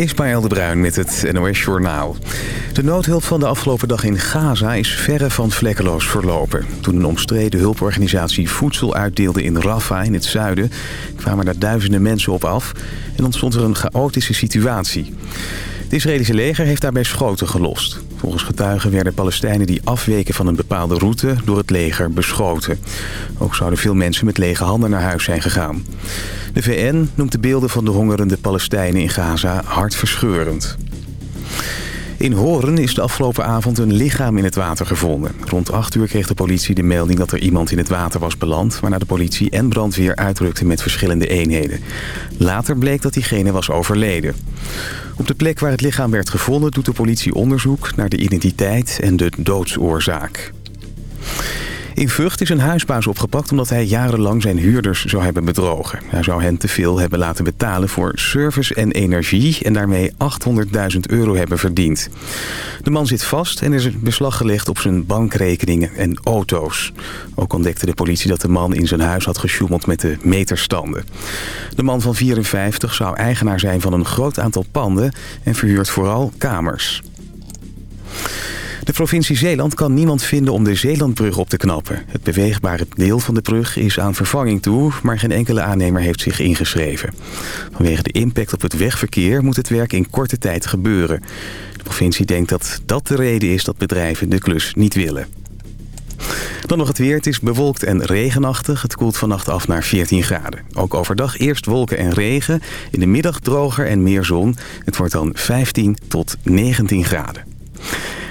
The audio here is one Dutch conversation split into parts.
Ismaël de Bruin met het NOS Journaal. De noodhulp van de afgelopen dag in Gaza is verre van vlekkeloos verlopen. Toen een omstreden hulporganisatie voedsel uitdeelde in Rafah in het zuiden... kwamen daar duizenden mensen op af en ontstond er een chaotische situatie. Het Israëlische leger heeft daarbij schoten gelost. Volgens getuigen werden Palestijnen die afweken van een bepaalde route door het leger beschoten. Ook zouden veel mensen met lege handen naar huis zijn gegaan. De VN noemt de beelden van de hongerende Palestijnen in Gaza hartverscheurend. In Horen is de afgelopen avond een lichaam in het water gevonden. Rond 8 uur kreeg de politie de melding dat er iemand in het water was beland... waarna de politie en brandweer uitrukten met verschillende eenheden. Later bleek dat diegene was overleden. Op de plek waar het lichaam werd gevonden doet de politie onderzoek... naar de identiteit en de doodsoorzaak. In Vught is een huisbaas opgepakt omdat hij jarenlang zijn huurders zou hebben bedrogen. Hij zou hen te veel hebben laten betalen voor service en energie en daarmee 800.000 euro hebben verdiend. De man zit vast en is beslag gelegd op zijn bankrekeningen en auto's. Ook ontdekte de politie dat de man in zijn huis had gesjoemeld met de meterstanden. De man van 54 zou eigenaar zijn van een groot aantal panden en verhuurt vooral kamers. De provincie Zeeland kan niemand vinden om de Zeelandbrug op te knappen. Het beweegbare deel van de brug is aan vervanging toe... maar geen enkele aannemer heeft zich ingeschreven. Vanwege de impact op het wegverkeer moet het werk in korte tijd gebeuren. De provincie denkt dat dat de reden is dat bedrijven de klus niet willen. Dan nog het weer. Het is bewolkt en regenachtig. Het koelt vannacht af naar 14 graden. Ook overdag eerst wolken en regen. In de middag droger en meer zon. Het wordt dan 15 tot 19 graden.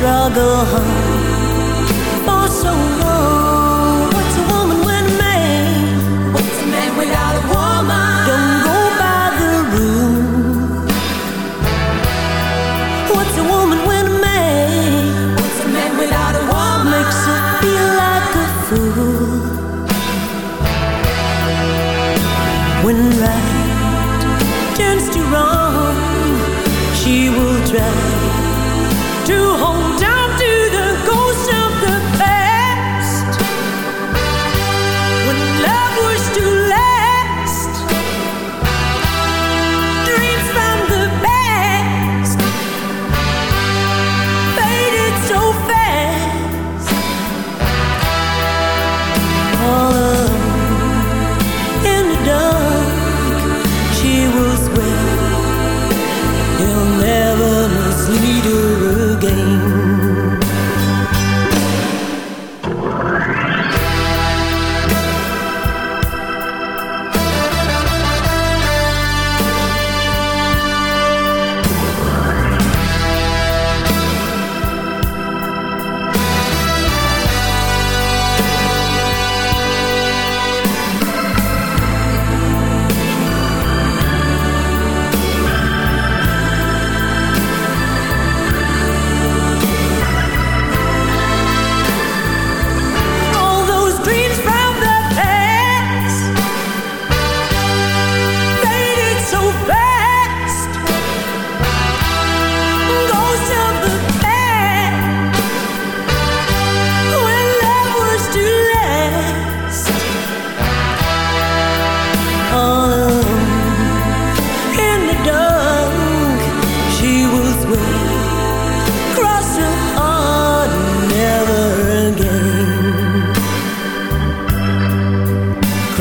struggle hard.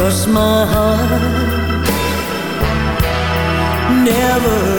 cross my heart. Never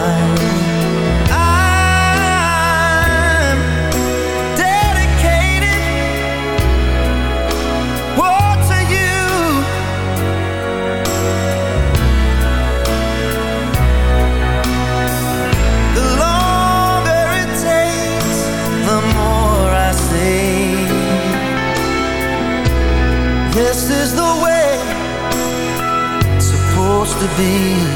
be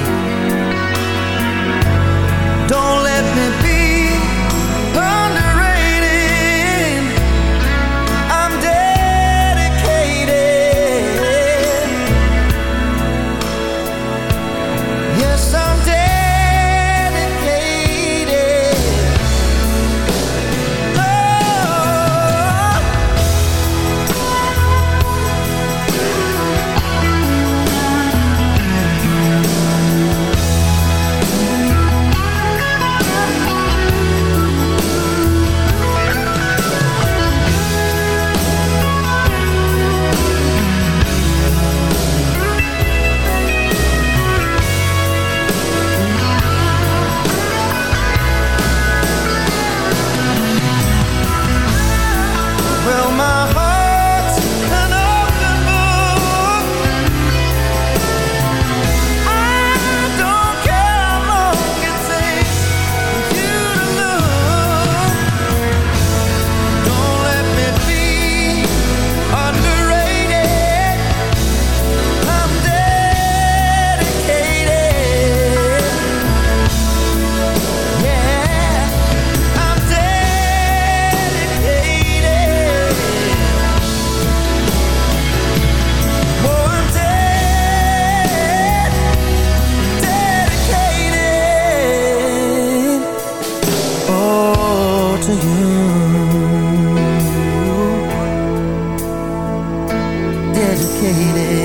educated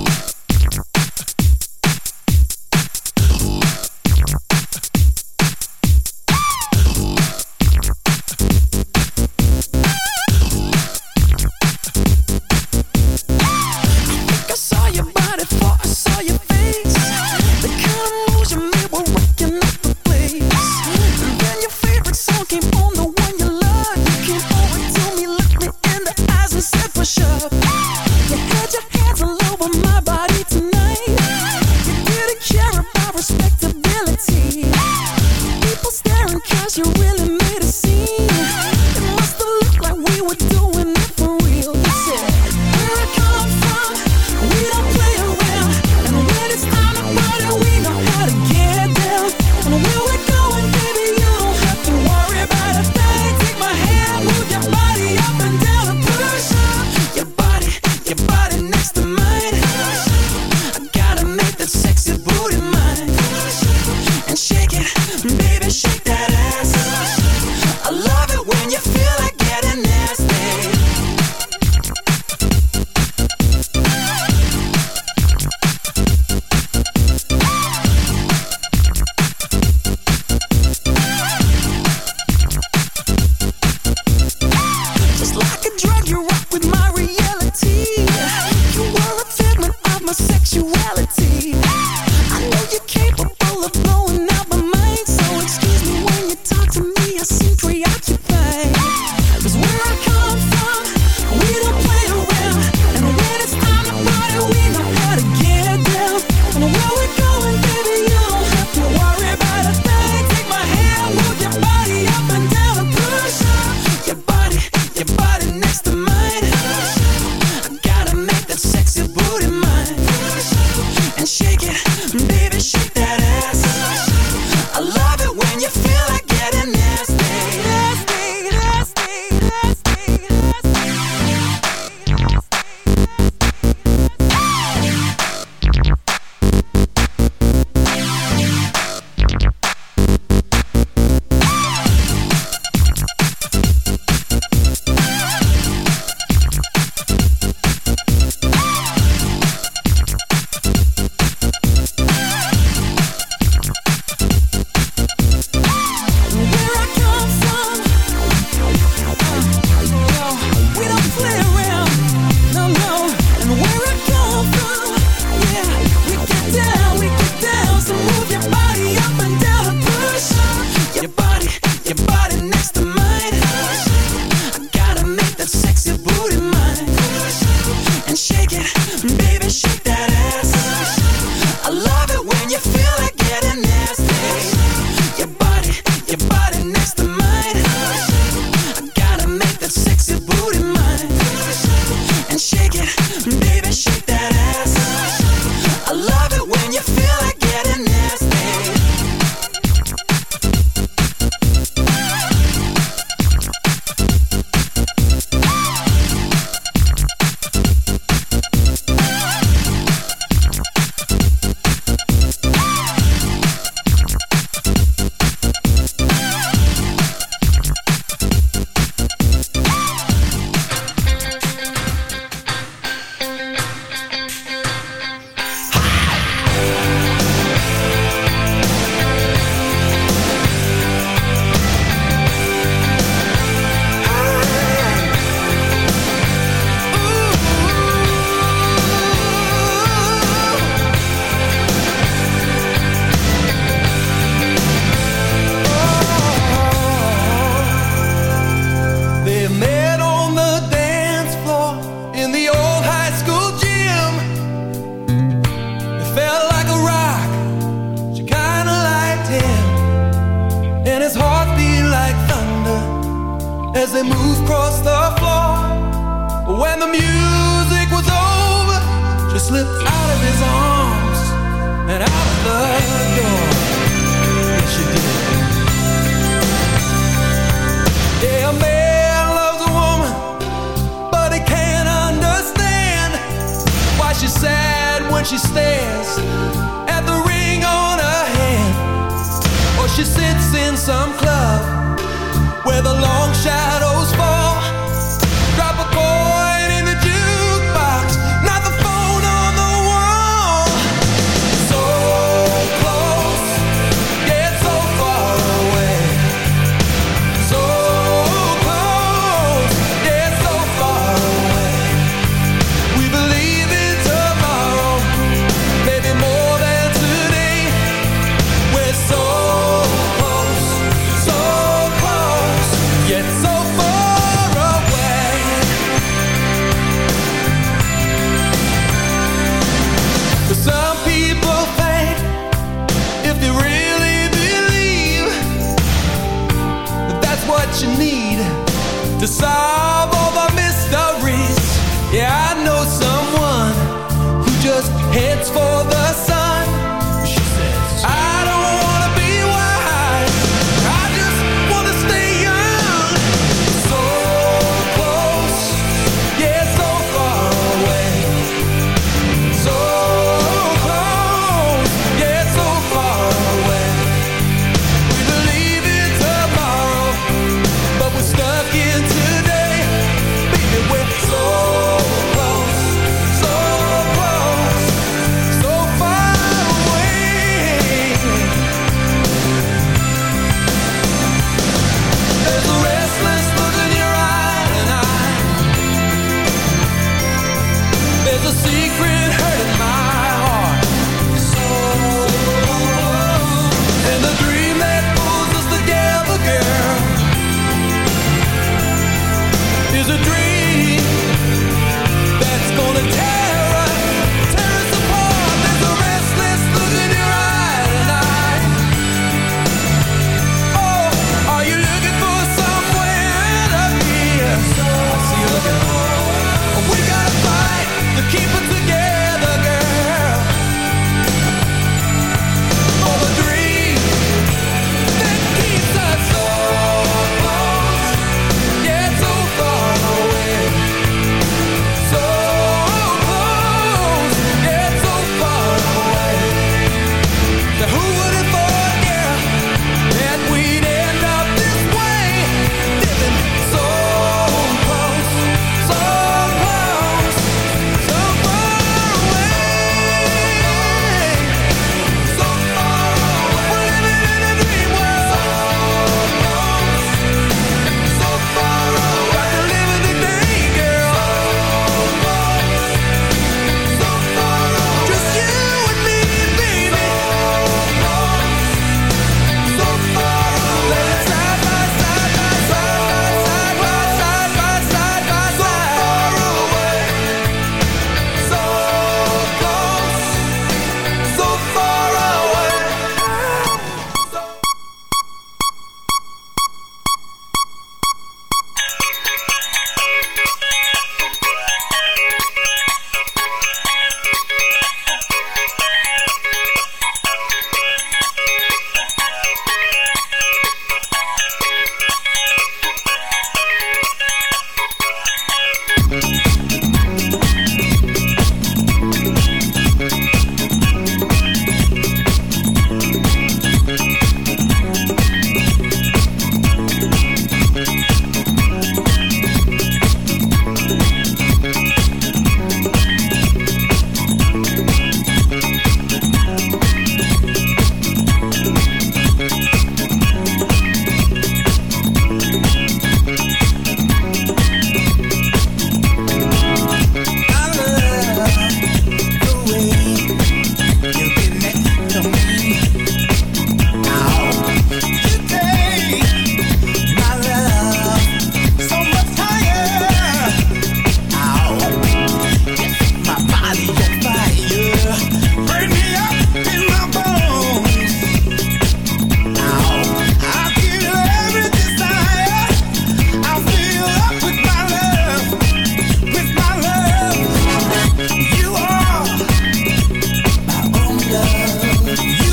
You.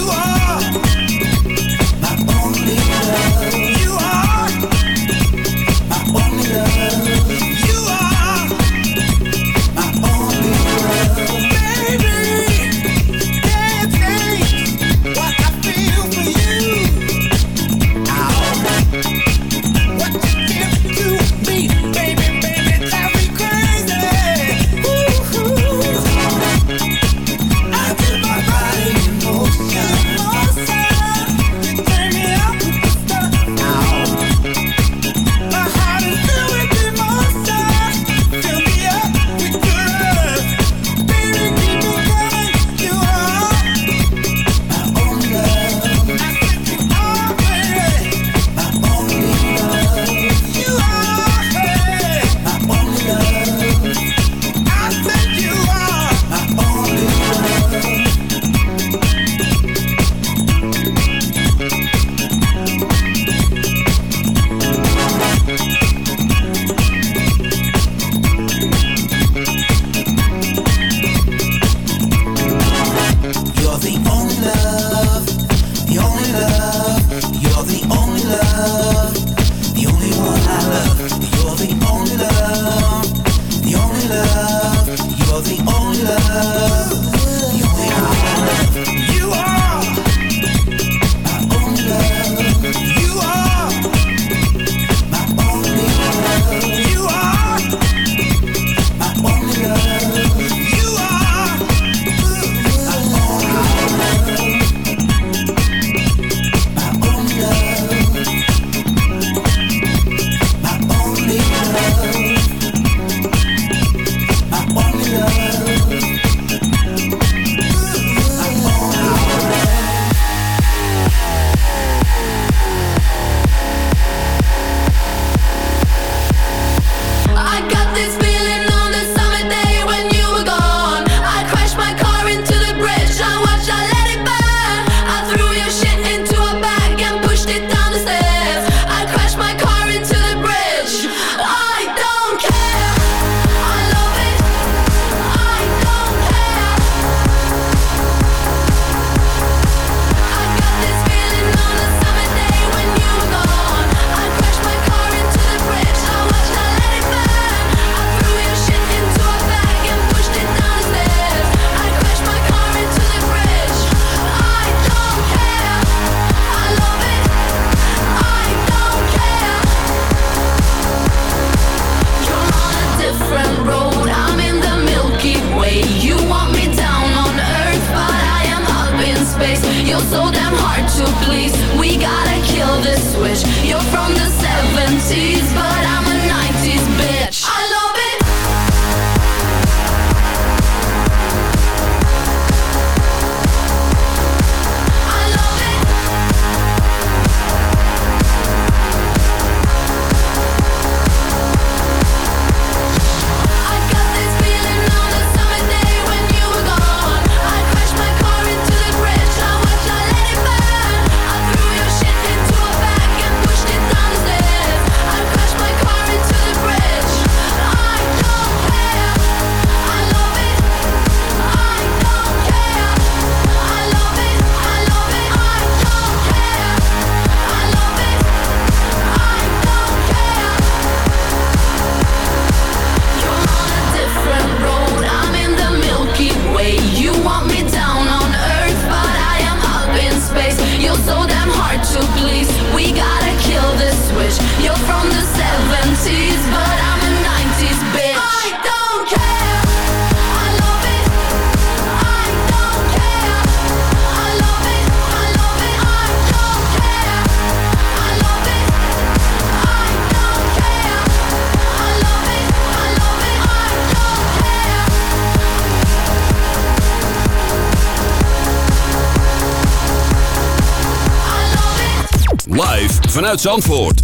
Vanuit Zandvoort.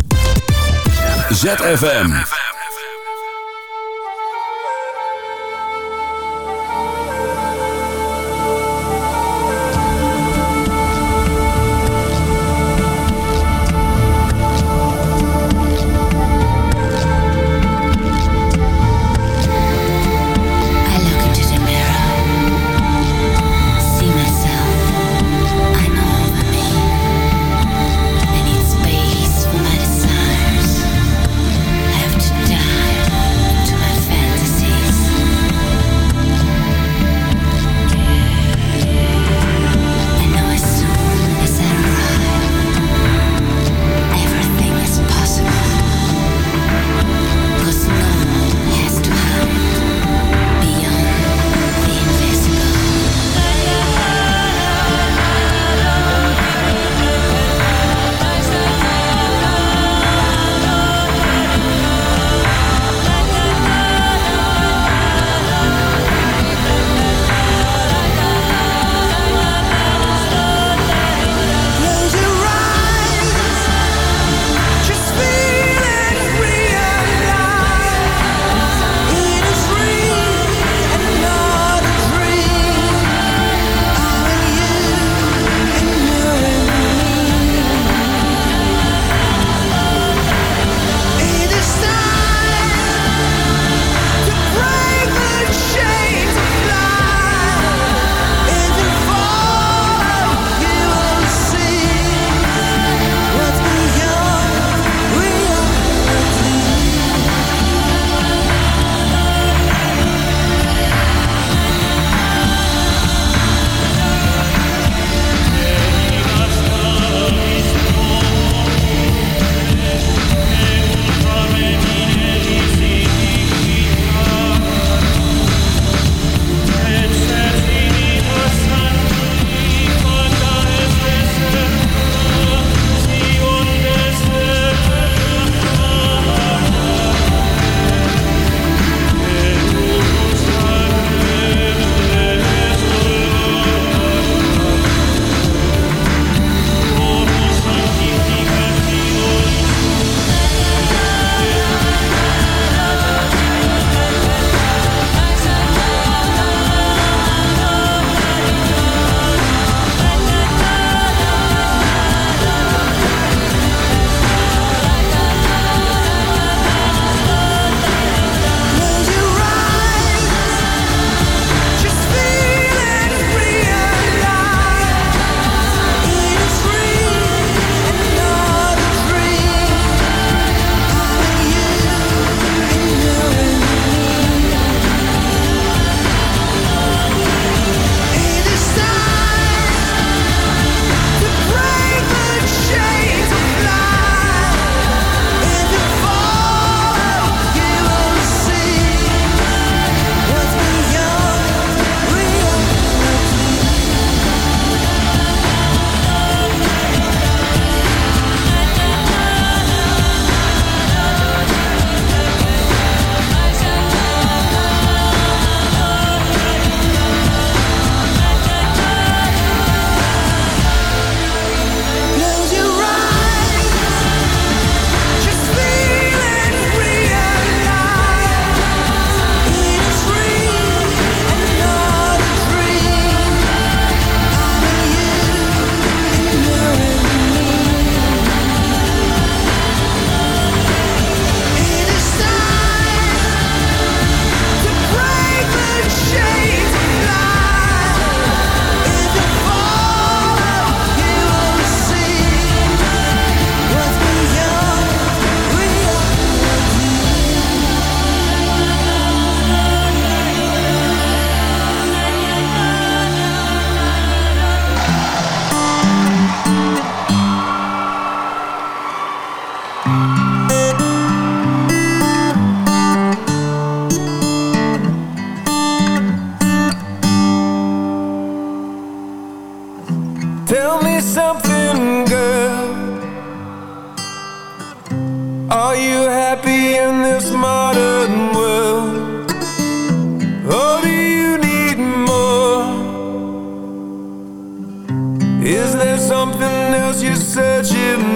ZFM.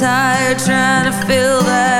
tired trying to fill that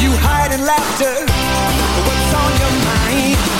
You hide in laughter What's on your mind?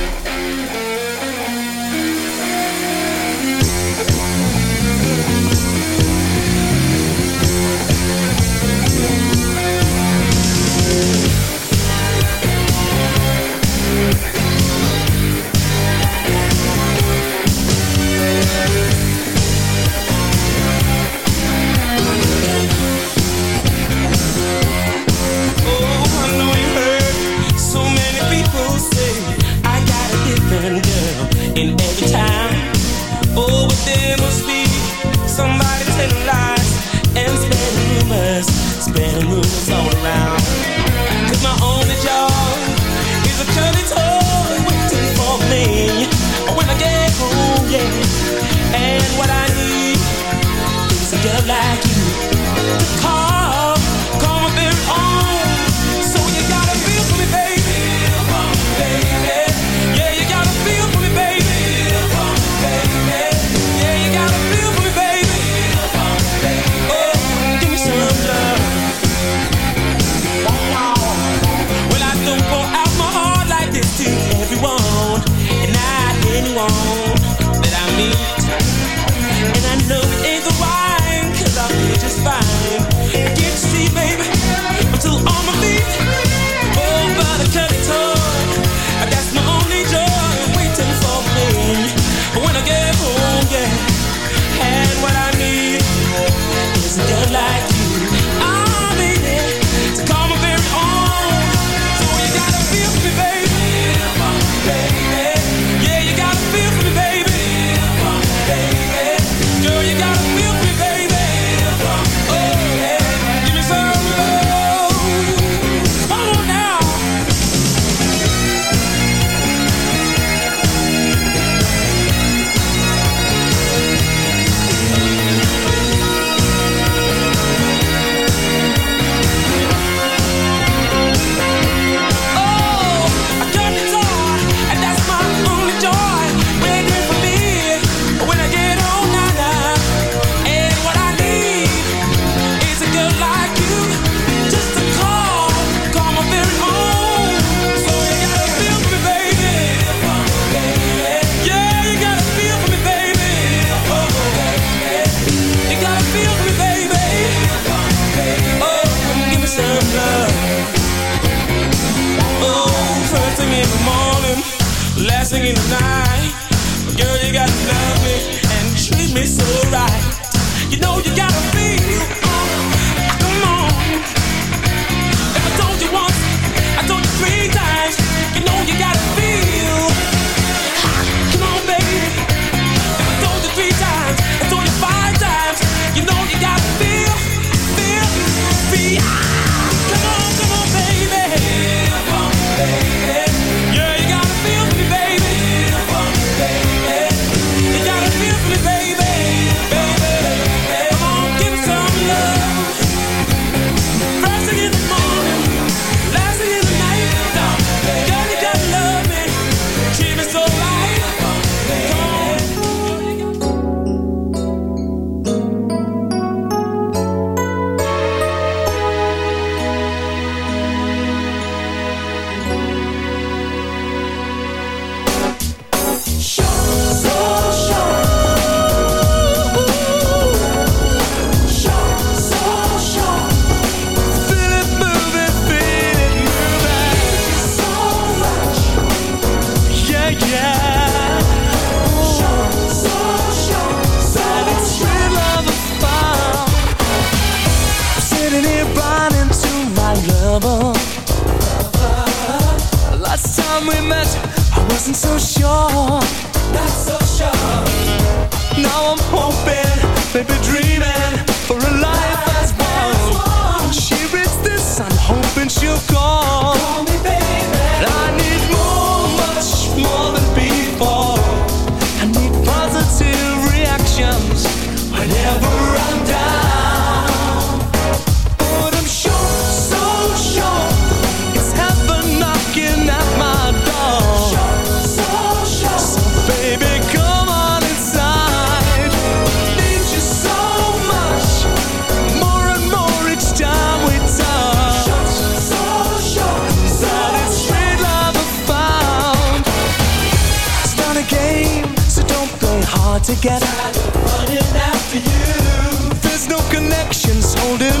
together. There's no connections holding